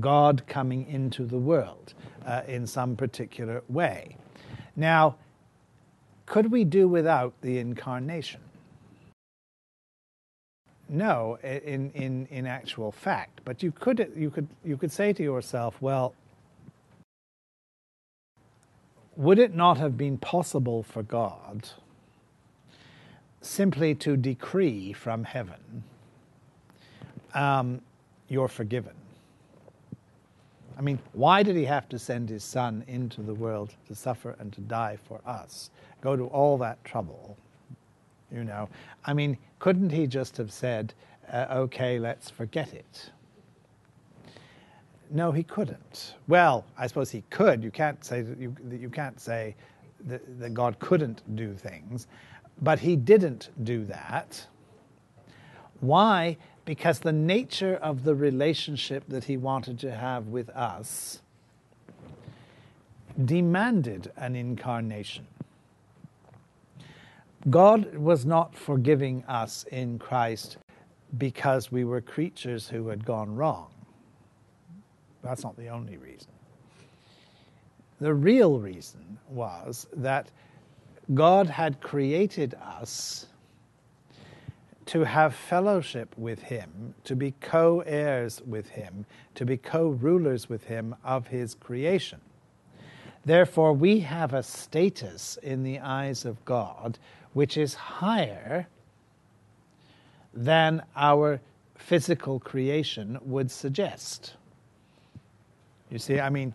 God coming into the world uh, in some particular way. Now, could we do without the incarnation? No, in, in, in actual fact. But you could, you, could, you could say to yourself, well, would it not have been possible for God simply to decree from heaven, um, you're forgiven? I mean, why did he have to send his son into the world to suffer and to die for us? Go to all that trouble, you know? I mean, couldn't he just have said, uh, okay, let's forget it? No, he couldn't. Well, I suppose he could. You can't say that you, that you can't say that, that God couldn't do things, but he didn't do that. Why? Because the nature of the relationship that he wanted to have with us demanded an incarnation. God was not forgiving us in Christ because we were creatures who had gone wrong. That's not the only reason. The real reason was that God had created us to have fellowship with him, to be co heirs with him, to be co rulers with him of his creation. Therefore, we have a status in the eyes of God which is higher than our physical creation would suggest. You see, I mean,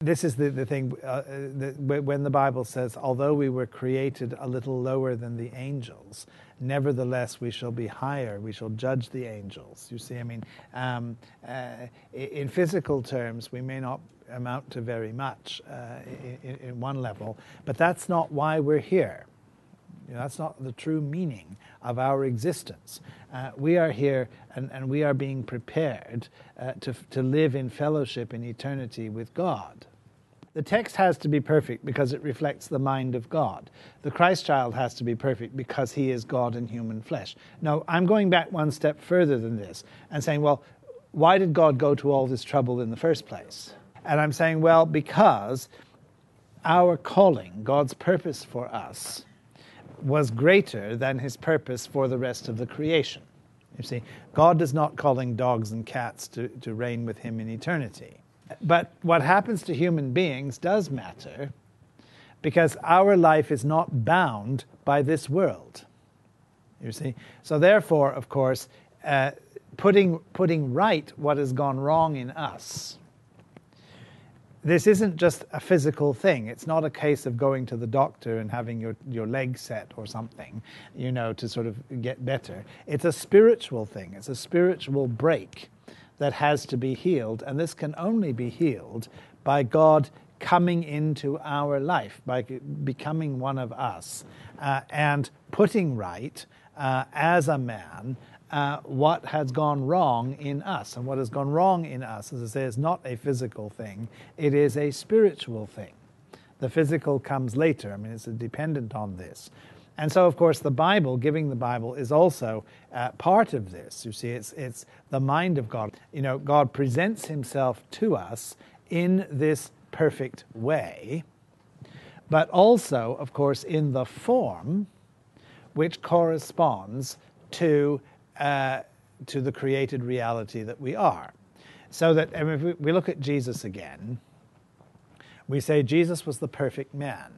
this is the, the thing uh, the, when the Bible says, although we were created a little lower than the angels, nevertheless we shall be higher, we shall judge the angels. You see, I mean, um, uh, in physical terms, we may not amount to very much uh, in, in, one level, but that's not why we're here. You know, that's not the true meaning of our existence. Uh, we are here and, and we are being prepared uh, to, to live in fellowship in eternity with God. The text has to be perfect because it reflects the mind of God. The Christ child has to be perfect because he is God in human flesh. Now, I'm going back one step further than this and saying, well, why did God go to all this trouble in the first place? And I'm saying, well, because our calling, God's purpose for us, was greater than his purpose for the rest of the creation. You see, God is not calling dogs and cats to, to reign with him in eternity. But what happens to human beings does matter because our life is not bound by this world. You see? So, therefore, of course, uh, putting, putting right what has gone wrong in us this isn't just a physical thing. It's not a case of going to the doctor and having your, your leg set or something, you know, to sort of get better. It's a spiritual thing. It's a spiritual break that has to be healed. And this can only be healed by God coming into our life, by becoming one of us uh, and putting right uh, as a man uh, what has gone wrong in us. And what has gone wrong in us, as I say, is not a physical thing, it is a spiritual thing. The physical comes later. I mean, it's dependent on this. And so, of course, the Bible, giving the Bible, is also uh, part of this. You see, it's, it's the mind of God. You know, God presents himself to us in this perfect way, but also, of course, in the form which corresponds to uh, to the created reality that we are. So that I mean, if we look at Jesus again, we say Jesus was the perfect man.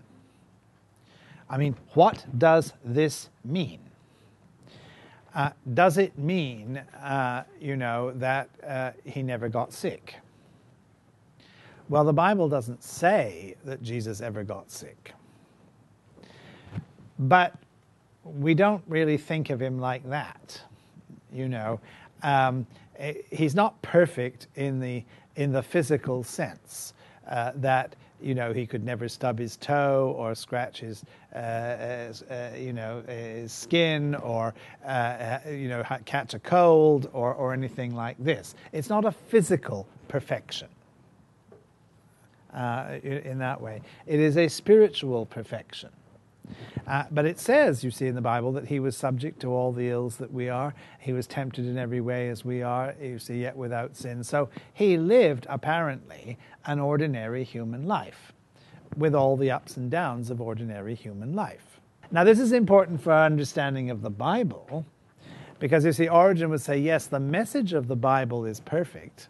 I mean, what does this mean? Uh, does it mean, uh, you know, that uh, he never got sick? Well, the Bible doesn't say that Jesus ever got sick. But we don't really think of him like that you know. Um, eh, he's not perfect in the in the physical sense uh, that you know he could never stub his toe or scratch his uh, uh, you know his skin or uh, you know catch a cold or or anything like this. It's not a physical perfection. Uh, in that way, it is a spiritual perfection. Uh, but it says, you see in the Bible, that he was subject to all the ills that we are. He was tempted in every way as we are, you see, yet without sin. So he lived, apparently, an ordinary human life with all the ups and downs of ordinary human life. Now, this is important for our understanding of the Bible because you see, Origen would say, yes, the message of the Bible is perfect,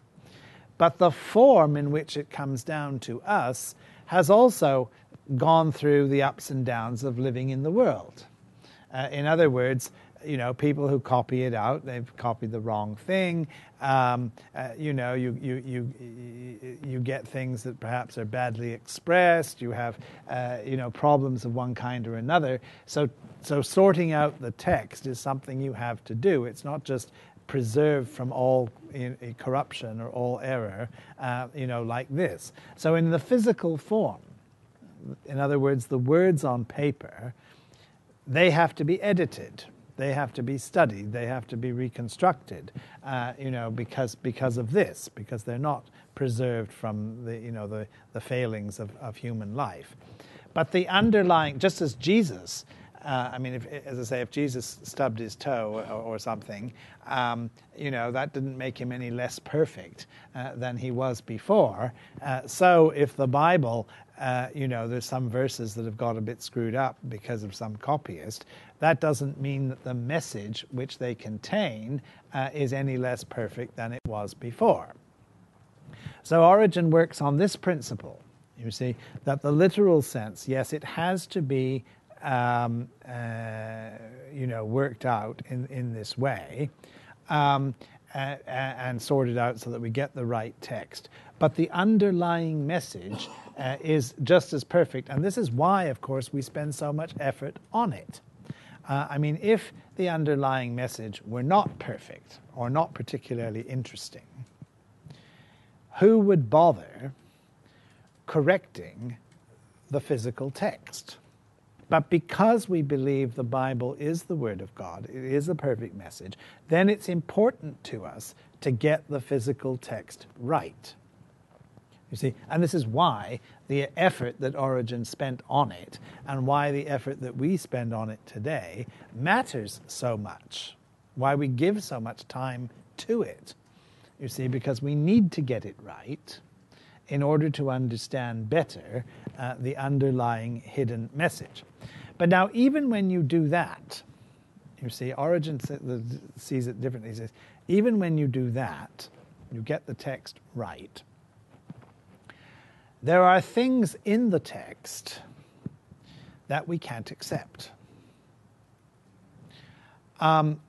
but the form in which it comes down to us has also gone through the ups and downs of living in the world. Uh, in other words, you know, people who copy it out, they've copied the wrong thing. Um, uh, you know, you, you, you, you get things that perhaps are badly expressed. You have, uh, you know, problems of one kind or another. So, so sorting out the text is something you have to do. It's not just preserved from all corruption or all error, uh, you know, like this. So in the physical form, in other words, the words on paper, they have to be edited. They have to be studied. They have to be reconstructed, uh, you know, because, because of this, because they're not preserved from the, you know, the, the failings of, of human life. But the underlying, just as Jesus, uh, I mean, if, as I say, if Jesus stubbed his toe or, or something, um, you know, that didn't make him any less perfect uh, than he was before. Uh, so if the Bible uh, you know, there's some verses that have got a bit screwed up because of some copyist. That doesn't mean that the message which they contain uh, is any less perfect than it was before. So Origen works on this principle. You see, that the literal sense, yes, it has to be, um, uh, you know, worked out in, in this way. Um, and, and sorted out so that we get the right text. But the underlying message uh, is just as perfect. And this is why, of course, we spend so much effort on it. Uh, I mean, if the underlying message were not perfect or not particularly interesting, who would bother correcting the physical text? But because we believe the Bible is the Word of God, it is a perfect message, then it's important to us to get the physical text right. You see, and this is why the effort that Origen spent on it and why the effort that we spend on it today matters so much, why we give so much time to it. You see, because we need to get it right in order to understand better uh, the underlying hidden message. But now, even when you do that, you see, Origen sees it differently. He says, even when you do that, you get the text right there are things in the text that we can't accept. Um,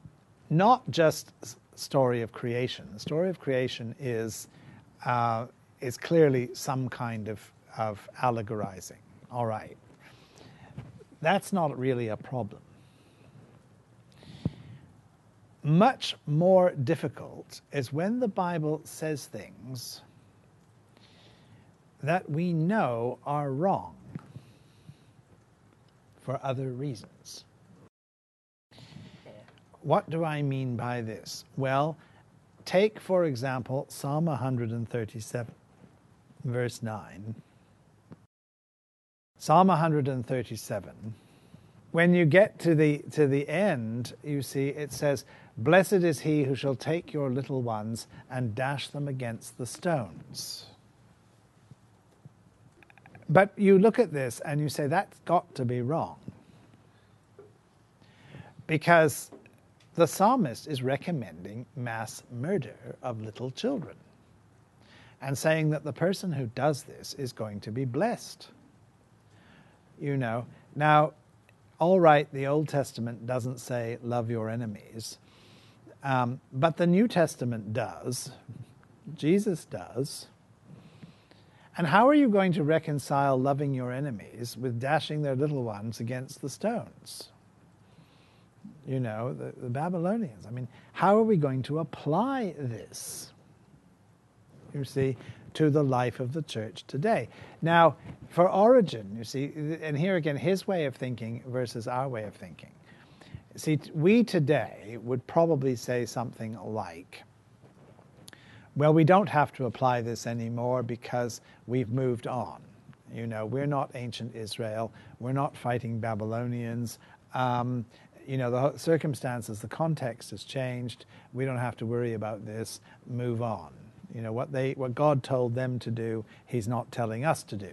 not just story of creation. The story of creation is uh, is clearly some kind of, of allegorizing. All right. That's not really a problem. Much more difficult is when the Bible says things that we know are wrong for other reasons. What do I mean by this? Well, take, for example, Psalm 137, verse 9. Psalm 137. When you get to the, to the end, you see it says, Blessed is he who shall take your little ones and dash them against the stones. But you look at this and you say, that's got to be wrong. Because the psalmist is recommending mass murder of little children and saying that the person who does this is going to be blessed. You know, now, all right, the Old Testament doesn't say love your enemies, um, but the New Testament does. Jesus does. And how are you going to reconcile loving your enemies with dashing their little ones against the stones? You know, the, the Babylonians. I mean, how are we going to apply this? You see, to the life of the church today. Now, for Origen, you see, and here again, his way of thinking versus our way of thinking. See, we today would probably say something like, well, we don't have to apply this anymore because we've moved on. You know, we're not ancient Israel. We're not fighting Babylonians. Um, you know, the circumstances, the context has changed. We don't have to worry about this. Move on. You know, what, they, what God told them to do, He's not telling us to do.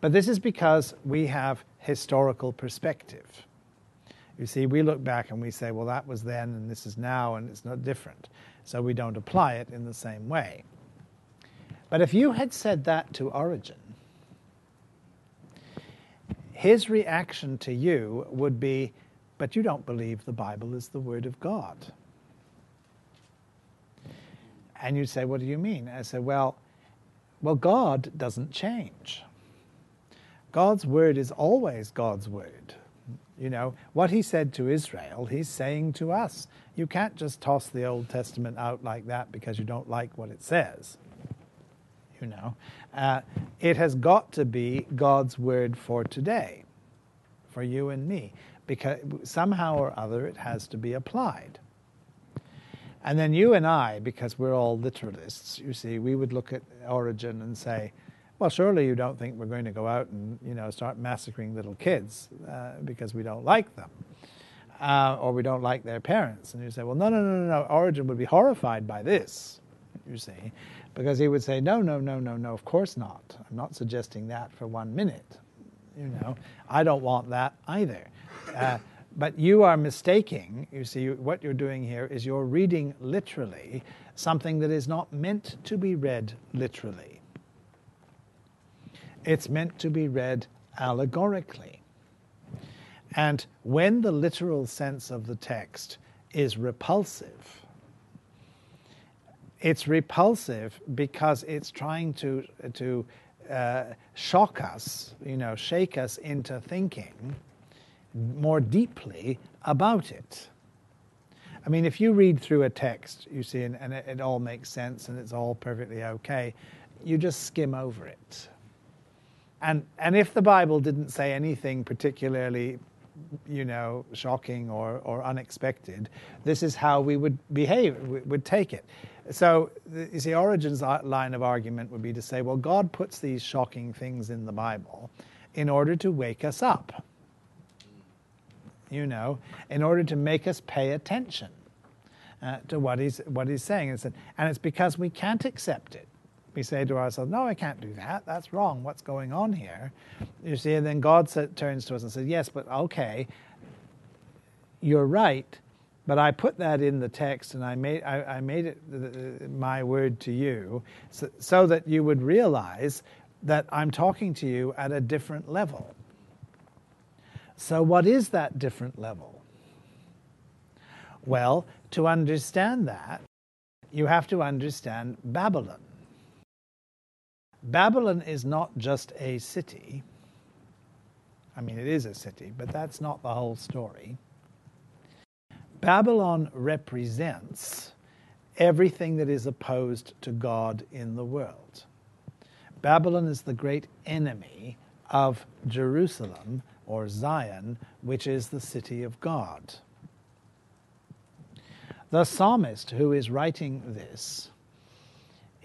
But this is because we have historical perspective. You see, we look back and we say, well, that was then and this is now and it's not different. So we don't apply it in the same way. But if you had said that to Origen, his reaction to you would be, but you don't believe the Bible is the Word of God. And you'd say, what do you mean? I said, well, well, God doesn't change. God's word is always God's word. You know, what he said to Israel, he's saying to us. You can't just toss the Old Testament out like that because you don't like what it says. You know, uh, it has got to be God's word for today, for you and me, because somehow or other it has to be applied. And then you and I, because we're all literalists, you see, we would look at Origen and say, well, surely you don't think we're going to go out and you know start massacring little kids uh, because we don't like them, uh, or we don't like their parents. And you say, well, no, no, no, no, no. Origen would be horrified by this. You see, because he would say, no, no, no, no, no. Of course not. I'm not suggesting that for one minute. You know, I don't want that either. Uh, but you are mistaking. You see, what you're doing here is you're reading literally something that is not meant to be read literally. It's meant to be read allegorically. And when the literal sense of the text is repulsive, it's repulsive because it's trying to, to uh, shock us, you know, shake us into thinking more deeply about it. I mean, if you read through a text, you see, and, and it, it all makes sense and it's all perfectly okay, you just skim over it and and if the Bible didn't say anything particularly, you know, shocking or or unexpected, this is how we would behave, we would take it. So you see, Origen's line of argument would be to say, well, God puts these shocking things in the Bible in order to wake us up. You know, in order to make us pay attention uh, to what he's what he's saying, and it's because we can't accept it we say to ourselves, No, I can't do that. That's wrong. What's going on here? You see, and then God turns to us and says, Yes, but okay, you're right, but I put that in the text and I made, I, I made it uh, my word to you so, so that you would realize that I'm talking to you at a different level. So, what is that different level? Well, to understand that, you have to understand Babylon. Babylon is not just a city. I mean, it is a city, but that's not the whole story. Babylon represents everything that is opposed to God in the world. Babylon is the great enemy of Jerusalem or Zion, which is the city of God. The psalmist who is writing this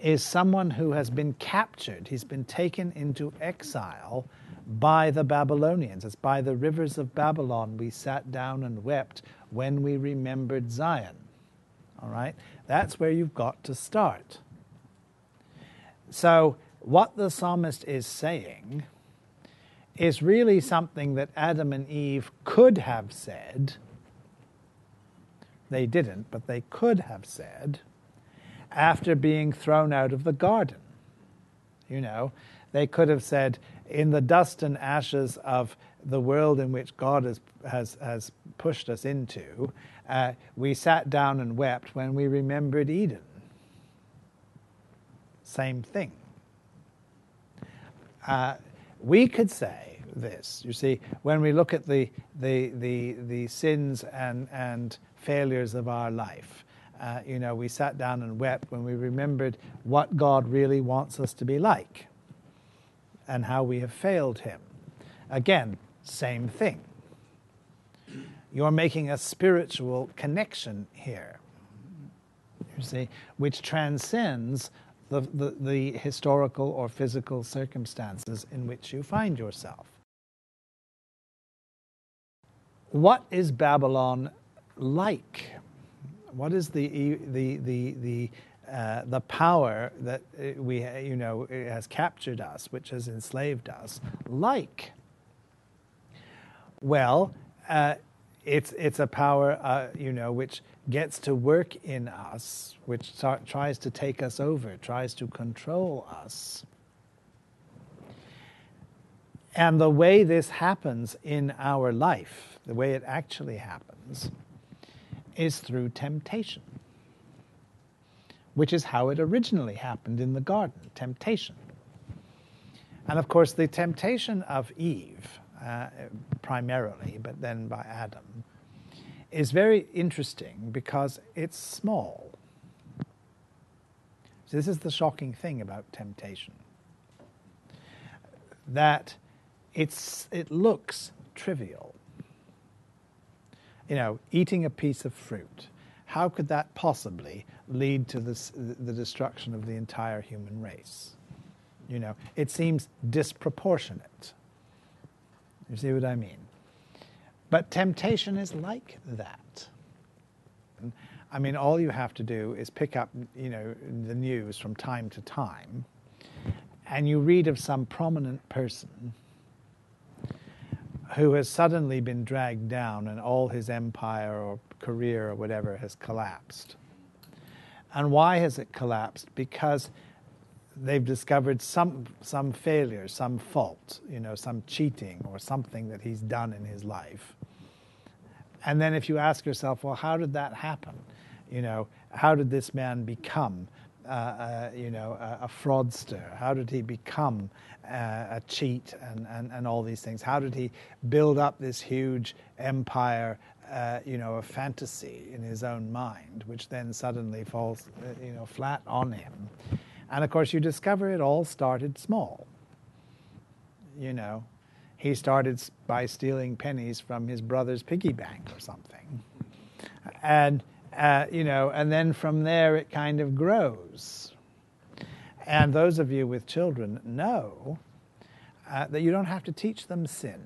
is someone who has been captured. He's been taken into exile by the Babylonians. It's by the rivers of Babylon we sat down and wept when we remembered Zion. All right? That's where you've got to start. So, what the psalmist is saying is really something that Adam and Eve could have said. They didn't, but they could have said after being thrown out of the garden. You know, they could have said, in the dust and ashes of the world in which God has, has, has pushed us into, uh, we sat down and wept when we remembered Eden. Same thing. Uh, we could say, this. You see, when we look at the, the, the, the sins and, and failures of our life, uh, you know, we sat down and wept when we remembered what God really wants us to be like and how we have failed Him. Again, same thing. You're making a spiritual connection here, you see, which transcends the, the, the historical or physical circumstances in which you find yourself. What is Babylon like? What is the the the the uh, the power that uh, we you know has captured us, which has enslaved us, like? Well, uh, it's it's a power uh, you know which gets to work in us, which tries to take us over, tries to control us. And the way this happens in our life, the way it actually happens, is through temptation, which is how it originally happened in the garden temptation. And of course, the temptation of Eve, uh, primarily, but then by Adam, is very interesting because it's small. So, this is the shocking thing about temptation that it's, it looks trivial you know, eating a piece of fruit, how could that possibly lead to this, the destruction of the entire human race? You know, it seems disproportionate. You see what I mean? But temptation is like that. I mean, all you have to do is pick up, you know, the news from time to time, and you read of some prominent person who has suddenly been dragged down and all his empire or career or whatever has collapsed. And why has it collapsed? Because they've discovered some some failure, some fault, you know, some cheating or something that he's done in his life. And then if you ask yourself, well, how did that happen? You know, how did this man become you know, a, a, fraudster? How did he become uh, a cheat and, and, and all these things? How did he build up this huge empire, uh, you know, a fantasy in his own mind, which then suddenly falls, uh, you know, flat on him? And of course, you discover it all started small. You know, he started by stealing pennies from his brother's piggy bank or something. And uh, you know, and then from there it kind of grows. And those of you with children know uh, that you don't have to teach them sin.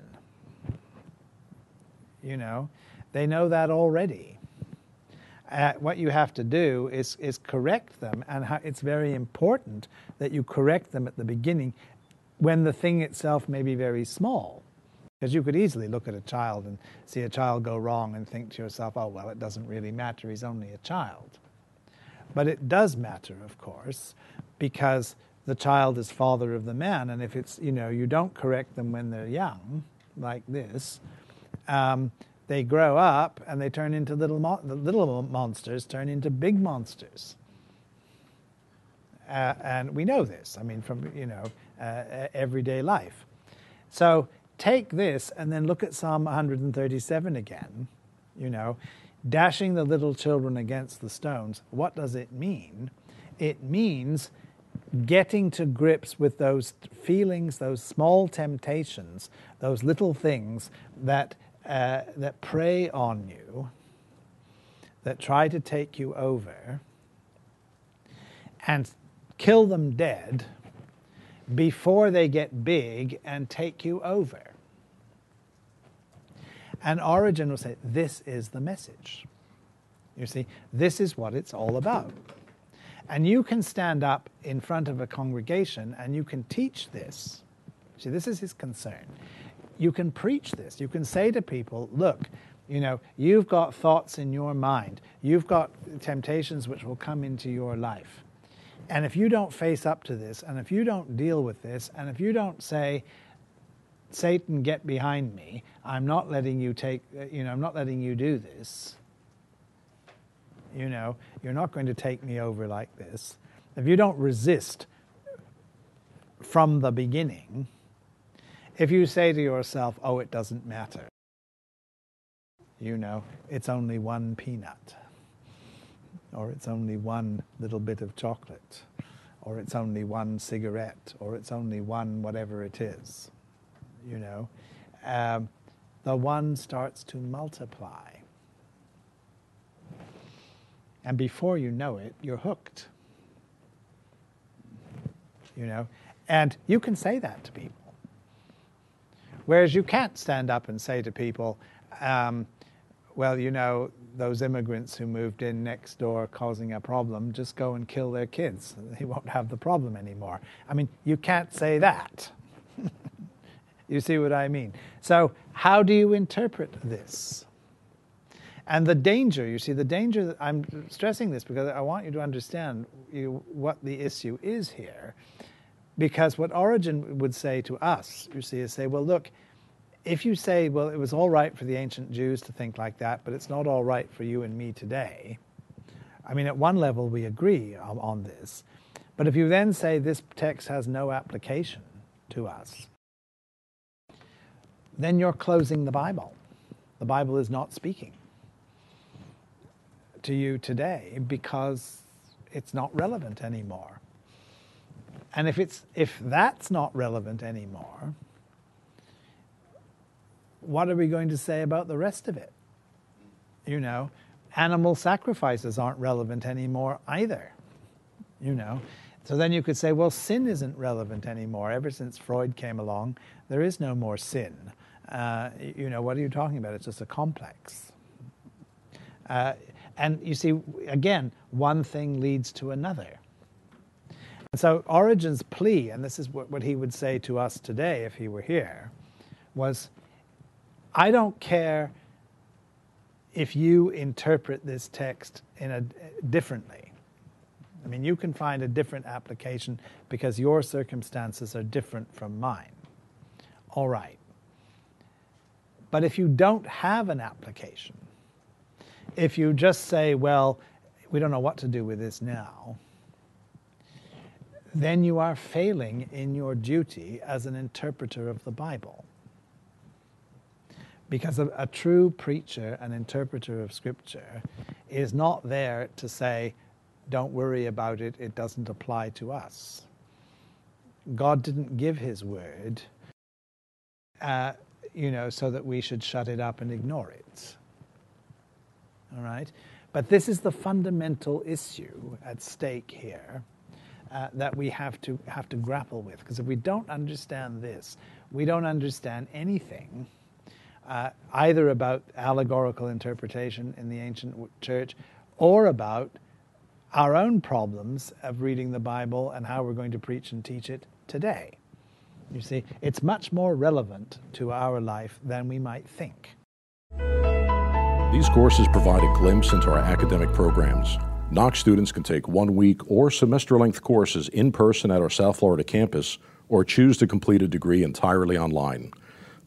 You know, they know that already. Uh, what you have to do is, is correct them, and how, it's very important that you correct them at the beginning when the thing itself may be very small. Because you could easily look at a child and see a child go wrong and think to yourself, oh, well, it doesn't really matter, he's only a child. But it does matter, of course, because the child is father of the man, and if it's, you know, you don't correct them when they're young, like this, um, they grow up and they turn into little, mo- the little monsters turn into big monsters. Uh, and we know this, I mean, from, you know, uh, everyday life. So take this and then look at Psalm 137 again, you know, dashing the little children against the stones. What does it mean? It means getting to grips with those feelings, those small temptations, those little things that, uh, that prey on you, that try to take you over, and kill them dead before they get big and take you over. And Origen will say, This is the message. You see, this is what it's all about. And you can stand up in front of a congregation and you can teach this. See, this is his concern. You can preach this. You can say to people, Look, you know, you've got thoughts in your mind, you've got temptations which will come into your life. And if you don't face up to this, and if you don't deal with this, and if you don't say, Satan, get behind me, I'm not letting you take, you know, I'm not letting you do this. You know, you're not going to take me over like this. If you don't resist from the beginning, if you say to yourself, oh, it doesn't matter, you know, it's only one peanut, or it's only one little bit of chocolate, or it's only one cigarette, or it's only one whatever it is, you know, um, the one starts to multiply. And before you know it, you're hooked. You know, and you can say that to people. Whereas you can't stand up and say to people, um, well, you know, those immigrants who moved in next door causing a problem, just go and kill their kids. They won't have the problem anymore. I mean, you can't say that. you see what I mean? So, how do you interpret this? And the danger, you see, the danger, I'm stressing this because I want you to understand you, what the issue is here. Because what Origen would say to us, you see, is say, well, look, if you say, well, it was all right for the ancient Jews to think like that, but it's not all right for you and me today, I mean, at one level we agree on, on this. But if you then say this text has no application to us, then you're closing the Bible. The Bible is not speaking to you today because it's not relevant anymore. And if it's if that's not relevant anymore, what are we going to say about the rest of it? You know, animal sacrifices aren't relevant anymore either. You know, so then you could say, well, sin isn't relevant anymore. Ever since Freud came along, there is no more sin. Uh, you know, what are you talking about? It's just a complex. Uh, and you see, again, one thing leads to another. And so Origen's plea, and this is what, what he would say to us today if he were here, was I don't care if you interpret this text in a differently. I mean, you can find a different application because your circumstances are different from mine. All right. But if you don't have an application, if you just say, well, we don't know what to do with this now, then you are failing in your duty as an interpreter of the Bible. Because a, a, true preacher and interpreter of Scripture is not there to say, don't worry about it, it doesn't apply to us. God didn't give His word, uh, you know, so that we should shut it up and ignore it. All right? But this is the fundamental issue at stake here. Uh, that we have to have to grapple with because if we don't understand this, we don't understand anything uh, either about allegorical interpretation in the ancient church or about our own problems of reading the Bible and how we're going to preach and teach it today. You see, it's much more relevant to our life than we might think. These courses provide a glimpse into our academic programs. Knox students can take one week or semester length courses in person at our South Florida campus or choose to complete a degree entirely online.